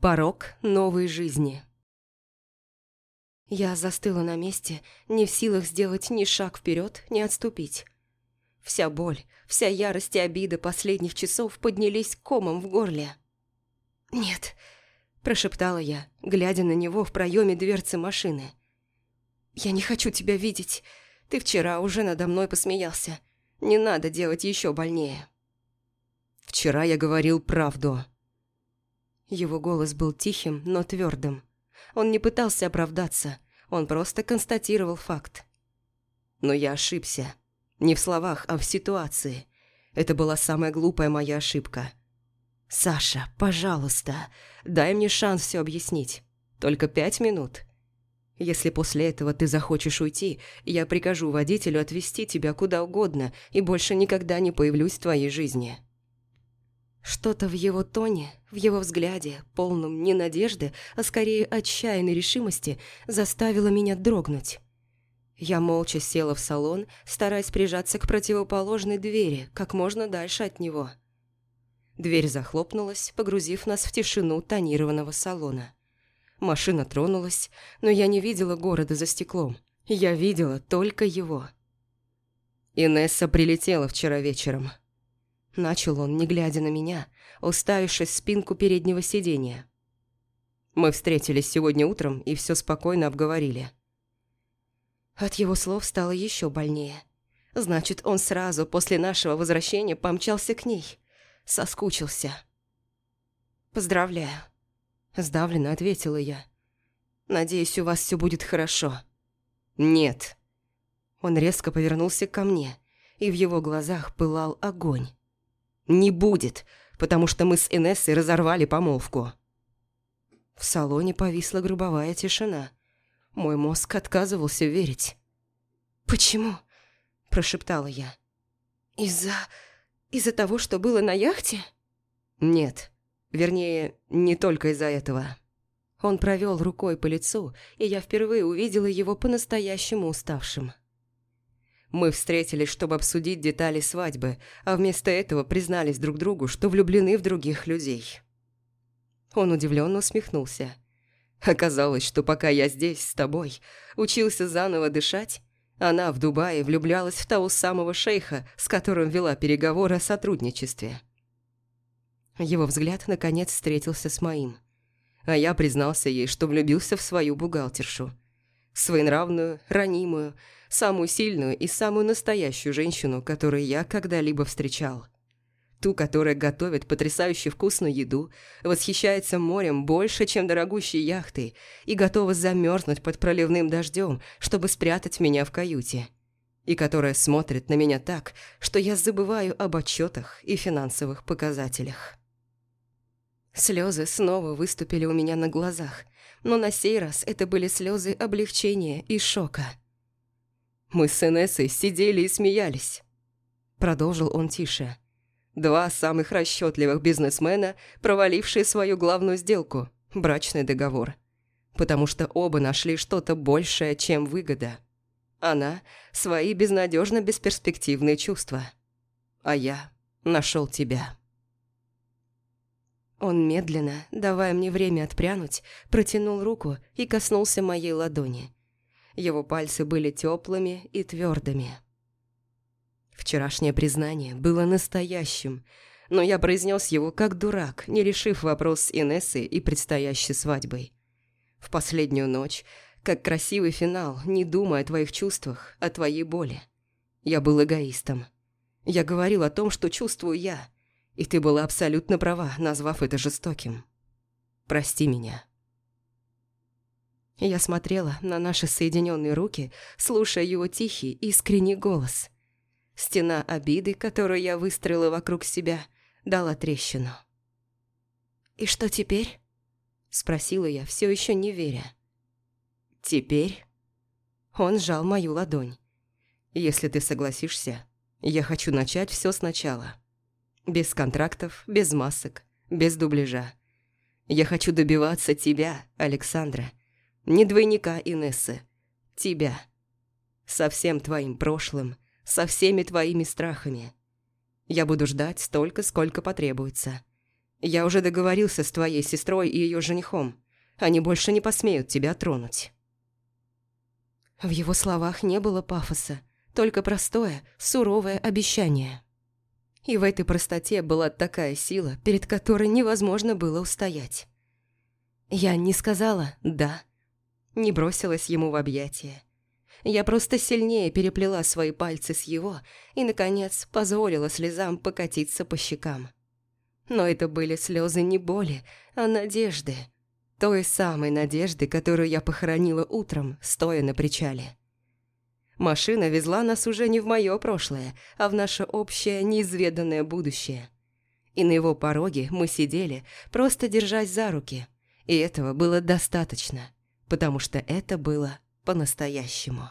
Порог новой жизни. Я застыла на месте, не в силах сделать ни шаг вперед, ни отступить. Вся боль, вся ярость и обида последних часов поднялись комом в горле. «Нет», – прошептала я, глядя на него в проеме дверцы машины. «Я не хочу тебя видеть. Ты вчера уже надо мной посмеялся. Не надо делать еще больнее». «Вчера я говорил правду», его голос был тихим, но твердым. Он не пытался оправдаться, он просто констатировал факт. Но я ошибся. Не в словах, а в ситуации. Это была самая глупая моя ошибка. «Саша, пожалуйста, дай мне шанс все объяснить. Только пять минут. Если после этого ты захочешь уйти, я прикажу водителю отвезти тебя куда угодно и больше никогда не появлюсь в твоей жизни». Что-то в его тоне, в его взгляде, полном не надежды, а скорее отчаянной решимости, заставило меня дрогнуть. Я молча села в салон, стараясь прижаться к противоположной двери, как можно дальше от него. Дверь захлопнулась, погрузив нас в тишину тонированного салона. Машина тронулась, но я не видела города за стеклом. Я видела только его. Инесса прилетела вчера вечером. Начал он, не глядя на меня, уставившись в спинку переднего сиденья. Мы встретились сегодня утром и все спокойно обговорили. От его слов стало еще больнее. Значит, он сразу после нашего возвращения помчался к ней. Соскучился. «Поздравляю», – сдавленно ответила я. «Надеюсь, у вас все будет хорошо». «Нет». Он резко повернулся ко мне, и в его глазах пылал огонь. Не будет, потому что мы с Инессой разорвали помолвку. В салоне повисла грубовая тишина. Мой мозг отказывался верить. «Почему?» – прошептала я. «Из-за... из-за того, что было на яхте?» «Нет. Вернее, не только из-за этого». Он провел рукой по лицу, и я впервые увидела его по-настоящему уставшим. Мы встретились, чтобы обсудить детали свадьбы, а вместо этого признались друг другу, что влюблены в других людей. Он удивленно усмехнулся. Оказалось, что пока я здесь с тобой, учился заново дышать, она в Дубае влюблялась в того самого шейха, с которым вела переговоры о сотрудничестве. Его взгляд, наконец, встретился с моим. А я признался ей, что влюбился в свою бухгалтершу. Своенравную, ранимую, самую сильную и самую настоящую женщину, которую я когда-либо встречал. Ту, которая готовит потрясающе вкусную еду, восхищается морем больше, чем дорогущей яхтой, и готова замерзнуть под проливным дождем, чтобы спрятать меня в каюте. И которая смотрит на меня так, что я забываю об отчетах и финансовых показателях. Слезы снова выступили у меня на глазах, но на сей раз это были слезы облегчения и шока – мы с Энессой сидели и смеялись. Продолжил он тише. Два самых расчетливых бизнесмена, провалившие свою главную сделку – брачный договор. Потому что оба нашли что-то большее, чем выгода. Она – свои безнадежно бесперспективные чувства. А я нашел тебя. Он медленно, давая мне время отпрянуть, протянул руку и коснулся моей ладони – его пальцы были теплыми и твердыми. Вчерашнее признание было настоящим, но я произнес его как дурак, не решив вопрос с Инессой и предстоящей свадьбой. В последнюю ночь, как красивый финал, не думая о твоих чувствах, о твоей боли. Я был эгоистом. Я говорил о том, что чувствую я, и ты была абсолютно права, назвав это жестоким. Прости меня. Я смотрела на наши соединенные руки, слушая его тихий, искренний голос. Стена обиды, которую я выстроила вокруг себя, дала трещину. «И что теперь?» – спросила я, все еще не веря. «Теперь?» Он сжал мою ладонь. «Если ты согласишься, я хочу начать все сначала. Без контрактов, без масок, без дубляжа. Я хочу добиваться тебя, Александра, не двойника Инессы. Тебя. Со всем твоим прошлым, со всеми твоими страхами. Я буду ждать столько, сколько потребуется. Я уже договорился с твоей сестрой и ее женихом. Они больше не посмеют тебя тронуть». В его словах не было пафоса, только простое, суровое обещание. И в этой простоте была такая сила, перед которой невозможно было устоять. Я не сказала «да», не бросилась ему в объятия. Я просто сильнее переплела свои пальцы с его и, наконец, позволила слезам покатиться по щекам. Но это были слезы не боли, а надежды – той самой надежды, которую я похоронила утром, стоя на причале. Машина везла нас уже не в мое прошлое, а в наше общее неизведанное будущее. И на его пороге мы сидели, просто держась за руки. И этого было достаточно, потому что это было по-настоящему.